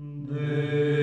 Ceea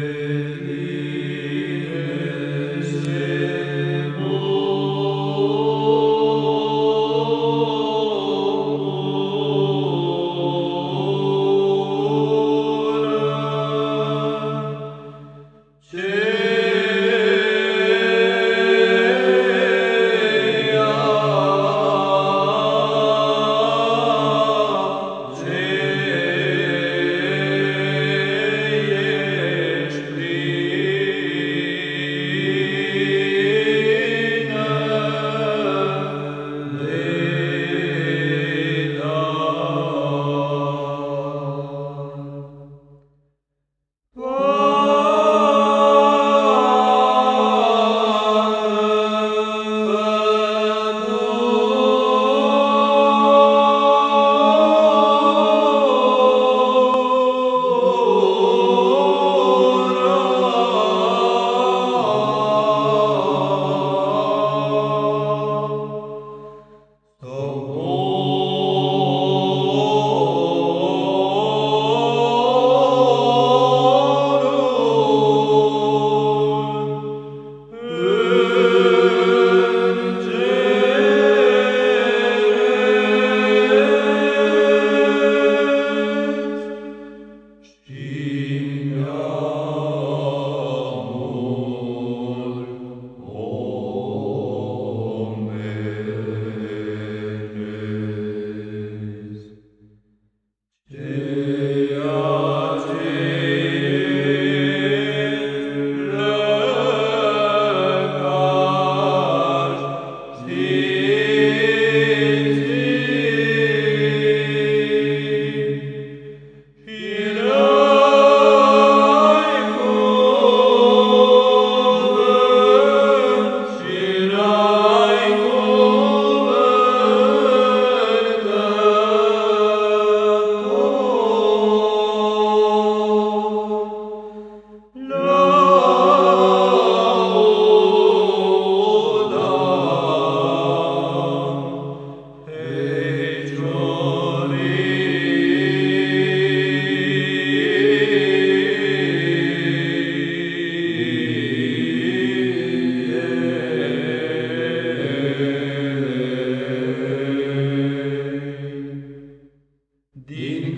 din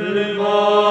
Silva.